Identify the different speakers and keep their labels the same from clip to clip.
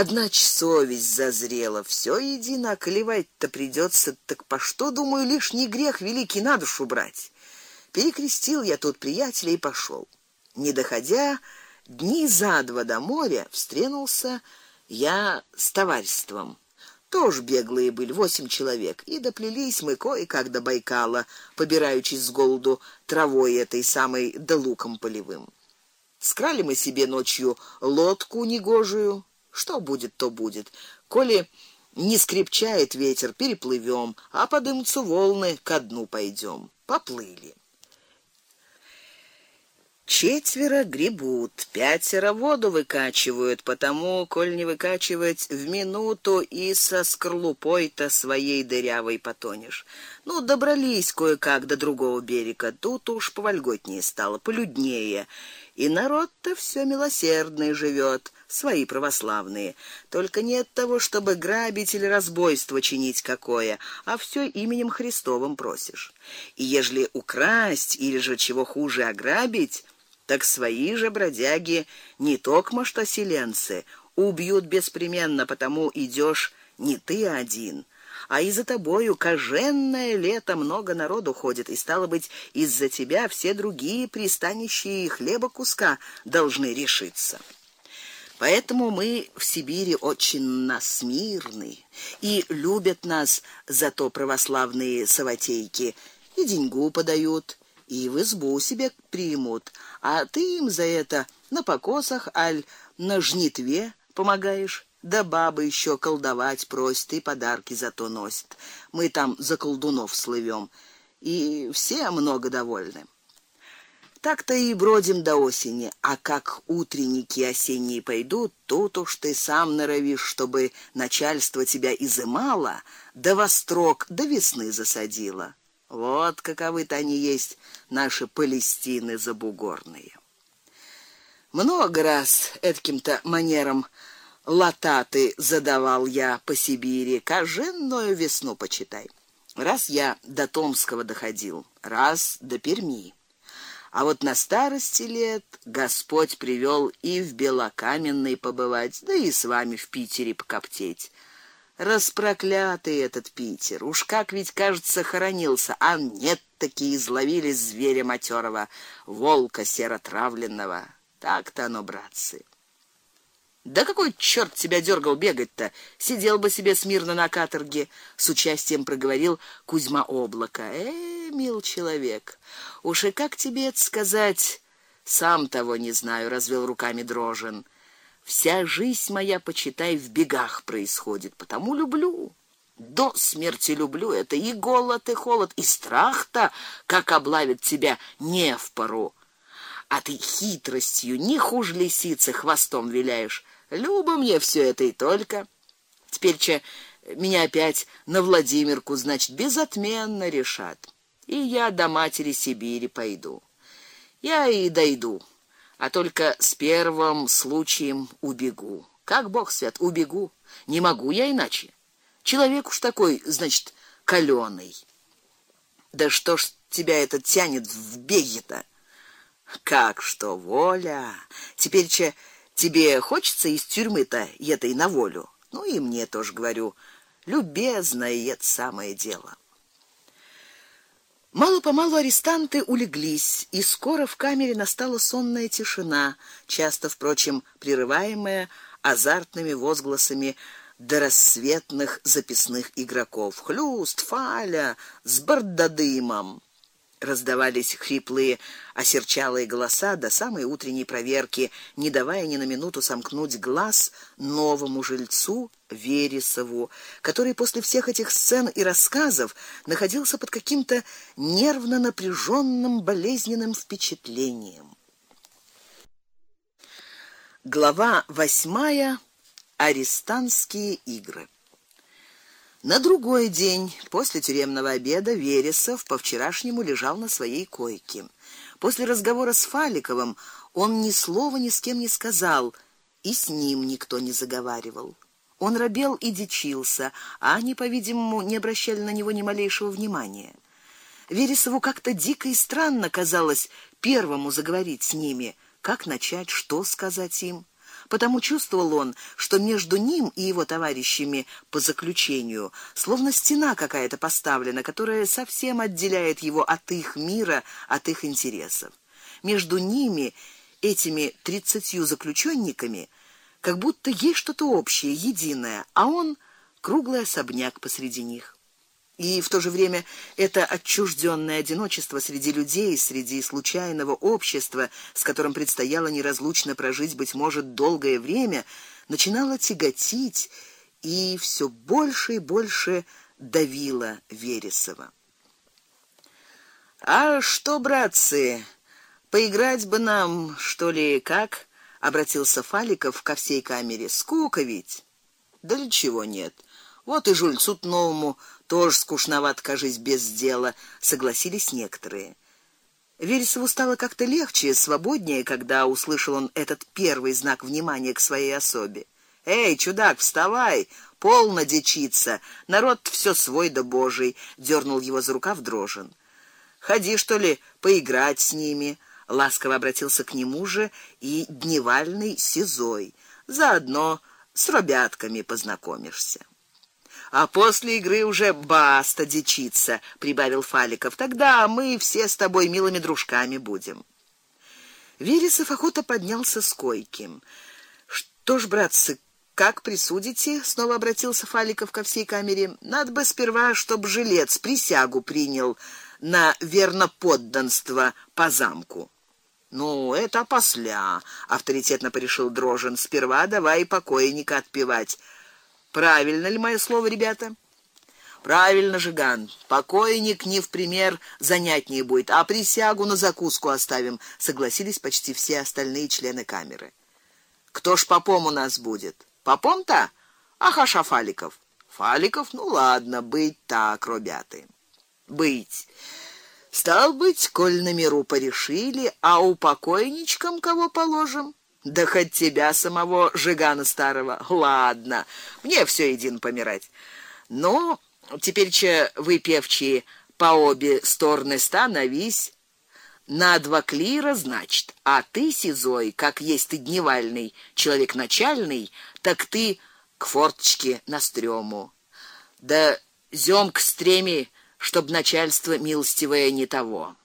Speaker 1: Одна совесть зазрела, все едино клевать-то придется, так по что, думаю, лишний грех великий на душу брать. Перекрестил я тут приятеля и пошел. Не доходя дни за два до моря, встретился я с товариществом. Тоже беглые были восемь человек, и доплелись мы кое-как до Байкала, побираючись с голоду травой этой самой да луком полевым. Скрали мы себе ночью лодку негожую, что будет, то будет. Коли не скрепчает ветер, переплывем, а подымутся волны, ко дну пойдем. Поплыли. Четверо гребут, пятеро воду выкачивают, потому коль не выкачивать в минуту и со скорлупой-то своей дырявой потонешь. Ну, добрались кое-как до другого берега. Тут уж повольготнее стало, полюднее. И народ-то все милосердный живет, свои православные. Только нет того, чтобы грабить или разбойство чинить какое, а все именем Христовым просишь. И ежели украсть или же чего хуже ограбить, так свои же бродяги не токмо что селенцы, убьют беспременно, потому идешь не ты один, а из за тобою коженное лето много народу ходит, и стало быть, из-за тебя все другие пристанищие хлеба куска должны решиться. Поэтому мы в Сибири очень насмирны и любят нас за то православные саватейки, и деньгу подают, и в избу себе примут, а ты им за это на покосах аль на жнитве помогаешь. Да бабы еще колдовать просят и подарки за то носят. Мы там за колдунов слывем, и все много довольны. Так-то и бродим до осени, а как утренники осенние пойдут, тут уж ты сам норовишь, чтобы начальство тебя изымало, да вострок до весны засадило. Вот каковы-то они есть, наши Палестины забугорные. Много раз этим-то манером лататы задавал я по Сибири, каженную весну почитай. Раз я до Томского доходил, раз до Перми. А вот на старости лет Господь привел и в Белокаменной побывать, да и с вами в Питере покоптеть. Распроклятый этот Питер. Уж как ведь, кажется, хоронился, а нет, такие изловили зверя матерого, волка серотравленного. Так-то оно, братцы. Да какой черт тебя дергал бегать-то? Сидел бы себе смирно на каторге, с участием проговорил Кузьма Облако. Э, мил человек. Уж и как тебе это сказать? Сам того не знаю, развел руками Дрожин. Вся жизнь моя, почитай, в бегах происходит, потому люблю. До смерти люблю это и голод, и холод, и страх-то, как облавит тебя не в пору. А ты хитростью не хуже лисицы хвостом виляешь. Любо мне все это и только. Теперь че меня опять на Владимирку, значит, безотменно решат. И я до матери Сибири пойду. Я и дойду а только с первым случаем убегу. Как бог свят, убегу. Не могу я иначе. Человек уж такой, значит, калёный. Да что ж тебя это тянет в беги-то? Как что, воля? Теперь че тебе хочется из тюрьмы-то этой на волю? Ну и мне тоже говорю, любезное это самое дело. Мало-помалу арестанты улеглись, и скоро в камере настала сонная тишина, часто, впрочем, прерываемая азартными возгласами до рассветных записных игроков. Хлюст, фаля, с бардадымом раздавались хриплые, осерчалые голоса до самой утренней проверки, не давая ни на минуту сомкнуть глаз новому жильцу Вересову, который после всех этих сцен и рассказов находился под каким-то нервно напряженным болезненным впечатлением. Глава восьмая. Арестантские игры. На другой день после тюремного обеда Вересов по-вчерашнему лежал на своей койке. После разговора с Фаликовым он ни слова ни с кем не сказал, и с ним никто не заговаривал. Он робел и дичился, а они, по-видимому, не обращали на него ни малейшего внимания. Вересову как-то дико и странно казалось первому заговорить с ними, как начать, что сказать им. Потому чувствовал он, что между ним и его товарищами по заключению словно стена какая-то поставлена, которая совсем отделяет его от их мира, от их интересов. Между ними, этими тридцатью заключенниками, как будто есть что-то общее, единое, а он круглый особняк посреди них. И в то же время это отчужденное одиночество среди людей, среди случайного общества, с которым предстояло неразлучно прожить быть может долгое время, начинало тяготить и все больше и больше давило Вересова. А что, братцы, поиграть бы нам, что ли, как? обратился Фаликов ко всей камере. Скука ведь. Да для чего нет? Вот и жульцу новому тоже скучноват, кажись, без дела, согласились некоторые. Вересову стало как-то легче, свободнее, когда услышал он этот первый знак внимания к своей особе. Эй, чудак, вставай, полно дичиться. Народ все свой да божий, дернул его за рукав Дрожин. Ходи, что ли, поиграть с ними, ласково обратился к нему же и дневальный Сизой. Заодно с ребятками познакомишься а после игры уже баста дичиться, прибавил Фаликов. Тогда мы все с тобой милыми дружками будем. Вересов охотно поднялся с койки. Что ж, братцы, как присудите? снова обратился Фаликов ко всей камере. Надо бы сперва, чтоб жилец присягу принял на верноподданство по замку. Ну, это посля, авторитетно порешил Дрожин. Сперва давай покойника отпевать. Правильно ли мое слово, ребята? Правильно, Жиган. Покойник не в пример занятнее будет, а присягу на закуску оставим, согласились почти все остальные члены камеры. Кто ж попом у нас будет? Попом-то? Ах, Аша Фаликов. Фаликов, ну ладно, быть так, ребята. Быть. Стал быть, коль на миру порешили, а у покойничкам кого положим? Да хоть тебя самого Жигана старого. Ладно, мне все един помирать. Но теперь че вы певчие по обе стороны становись на два клира, значит, а ты сизой, как есть ты дневальный, человек начальный, так ты к форточке на стрёму. Да зём к стреме, чтоб начальство милостивое не того.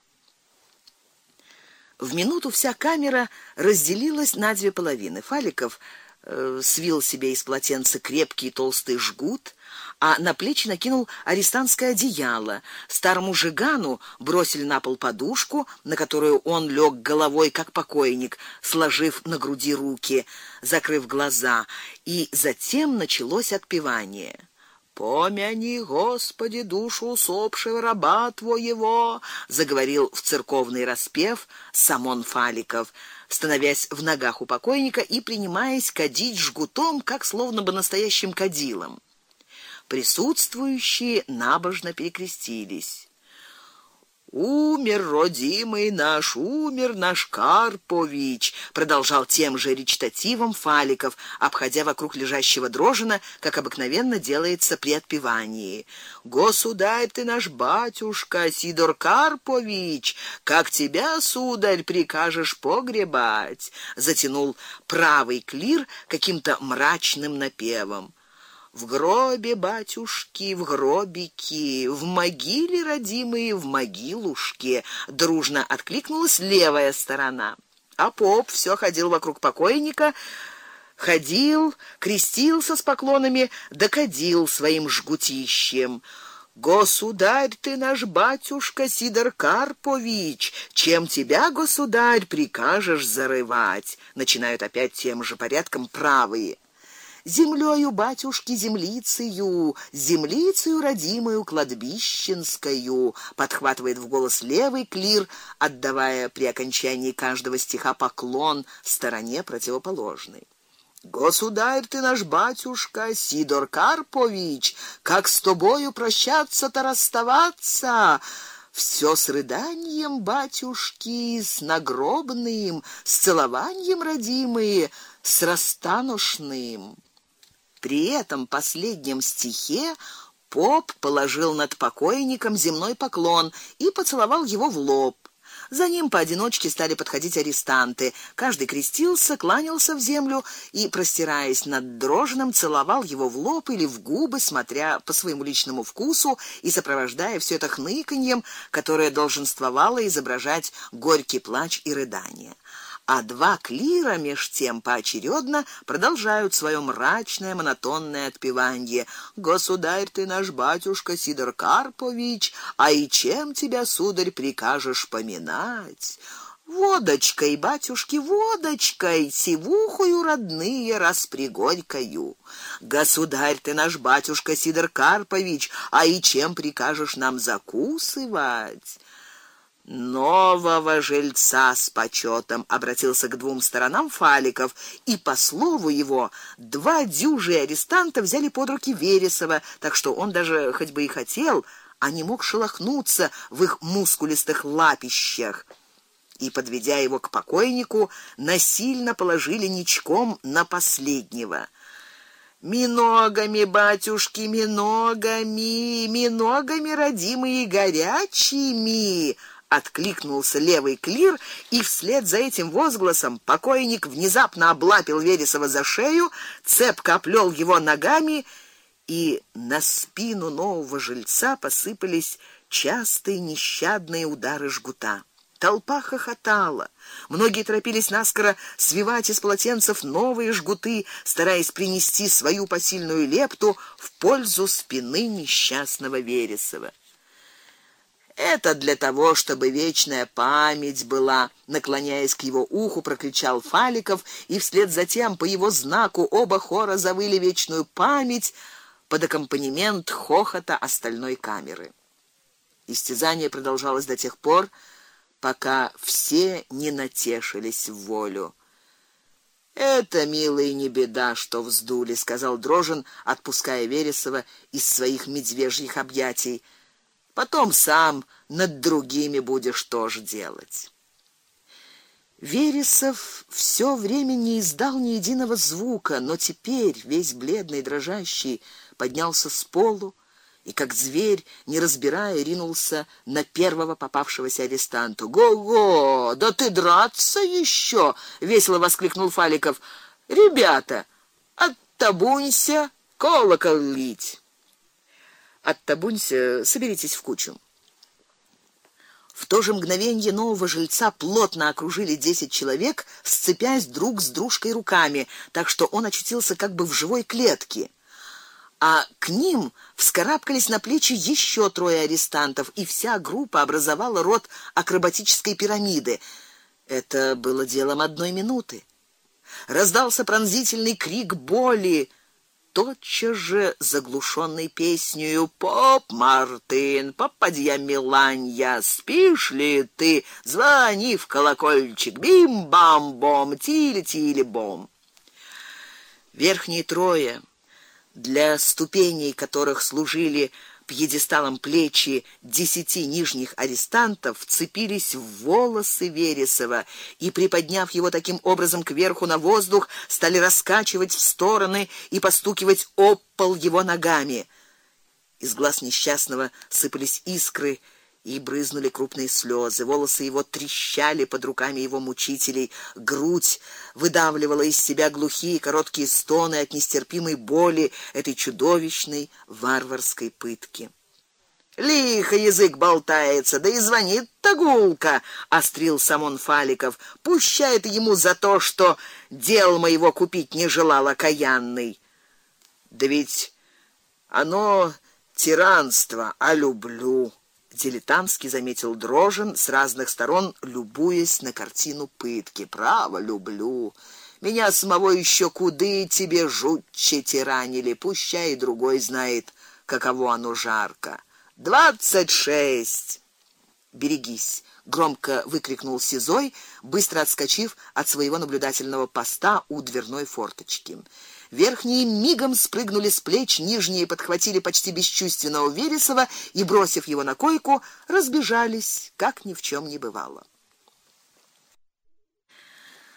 Speaker 1: В минуту вся камера разделилась на две половины. Фаликов э, свил себе из полотенца крепкий толстый жгут, а на плечи накинул арестантское одеяло. Старому жигану бросили на пол подушку, на которую он лег головой как покойник, сложив на груди руки, закрыв глаза, и затем началось отпевание. Помяни, Господи, душу усопшего раба твоего, заговорил в церковный распев Самон Фаликов, становясь в ногах у покойника и принимаясь кадить жгутом, как словно бы настоящим кадилом. Присутствующие набожно перекрестились. Умер родимый наш, умер наш Карпович, продолжал тем же речитативом Фаликов, обходя вокруг лежащего дрожина, как обыкновенно делается при отпевании. Государь ты наш батюшка Сидор Карпович, как тебя, сударь, прикажешь погребать, затянул правый клир каким-то мрачным напевом. В гробе батюшки, в гробике, в могиле родимые, в могилушке, дружно откликнулась левая сторона. А поп все ходил вокруг покойника, ходил, крестился с поклонами, докадил своим жгутищем. Государь ты наш батюшка Сидор Карпович, чем тебя, государь, прикажешь зарывать? Начинают опять тем же порядком правые землёю батюшки землицею, землицею родимую кладбищенскую, подхватывает в голос левый клир, отдавая при окончании каждого стиха поклон стороне противоположной. Государь ты наш батюшка Сидор Карпович, как с тобою прощаться-то расставаться? Все с рыданием батюшки, с нагробным, с целованием родимые, с расстанушным. При этом последнем стихе поп положил над покойником земной поклон и поцеловал его в лоб. За ним поодиночке стали подходить арестанты. Каждый крестился, кланялся в землю и, простираясь над дрожным, целовал его в лоб или в губы, смотря по своему личному вкусу и сопровождая все это хныканьем, которое долженствовало изображать горький плач и рыдание а два клира меж тем поочередно продолжают свое мрачное монотонное отпевание. Государь ты наш батюшка Сидор Карпович, а и чем тебя, сударь, прикажешь поминать? Водочкой, батюшки, водочкой, сивухою родные распригорькою. Государь ты наш батюшка Сидор Карпович, а и чем прикажешь нам закусывать? Нового жильца с почетом обратился к двум сторонам Фаликов, и по слову его два дюжи арестанта взяли под руки Вересова, так что он даже хоть бы и хотел, а не мог шелохнуться в их мускулистых лапищах. И подведя его к покойнику, насильно положили ничком на последнего. Миногами, батюшки, миногами, миногами родимые горячими, откликнулся левый клир, и вслед за этим возгласом покойник внезапно облапил Вересова за шею, цепко оплел его ногами, и на спину нового жильца посыпались частые нещадные удары жгута. Толпа хохотала. Многие торопились наскоро свивать из полотенцев новые жгуты, стараясь принести свою посильную лепту в пользу спины несчастного Вересова. Это для того, чтобы вечная память была, наклоняясь к его уху, прокричал Фаликов, и вслед за тем по его знаку оба хора завыли вечную память под аккомпанемент хохота остальной камеры. Истязание продолжалось до тех пор, пока все не натешились в волю. Это, милые, не беда, что вздули, сказал Дрожин, отпуская Вересова из своих медвежьих объятий. Потом сам над другими будешь тоже делать. Вересов все время не издал ни единого звука, но теперь весь бледный, дрожащий, поднялся с полу и как зверь, не разбирая, ринулся на первого попавшегося арестанта. "Го-го! Да ты драться еще!» — весело воскликнул Фаликов. "Ребята, оттабунься, колокол лить!» Оттабунься, соберитесь в кучу. В то же мгновение нового жильца плотно окружили десять человек, сцепясь друг с дружкой руками, так что он очутился как бы в живой клетке. А к ним вскарабкались на плечи еще трое арестантов, и вся группа образовала род акробатической пирамиды. Это было делом одной минуты. Раздался пронзительный крик боли тотчас же заглушенный песнею «Поп Мартин, попадья Миланья, спишь ли ты? Звони в колокольчик, бим-бам-бом, тили-тили-бом». Верхние трое, для ступеней которых служили пьедесталом плечи десяти нижних арестантов вцепились в волосы Вересова и приподняв его таким образом кверху на воздух, стали раскачивать в стороны и постукивать об пол его ногами. Из глаз несчастного сыпались искры, и брызнули крупные слезы. Волосы его трещали под руками его мучителей, грудь выдавливала из себя глухие короткие стоны от нестерпимой боли этой чудовищной варварской пытки. Лихо язык болтается, да и звонит тагулка, острил Самон Фаликов. Пущает ему за то, что дел моего купить не желал окаянный. Да ведь оно тиранство, а люблю дилетантски заметил Дрожин с разных сторон, любуясь на картину пытки. Право люблю. Меня самого еще куды тебе жутче тиранили, пущай и другой знает, каково оно жарко. Двадцать шесть. Берегись, громко выкрикнул Сизой, быстро отскочив от своего наблюдательного поста у дверной форточки. Верхние мигом спрыгнули с плеч, нижние подхватили почти бесчувственного Вересова и бросив его на койку, разбежались, как ни в чем не бывало.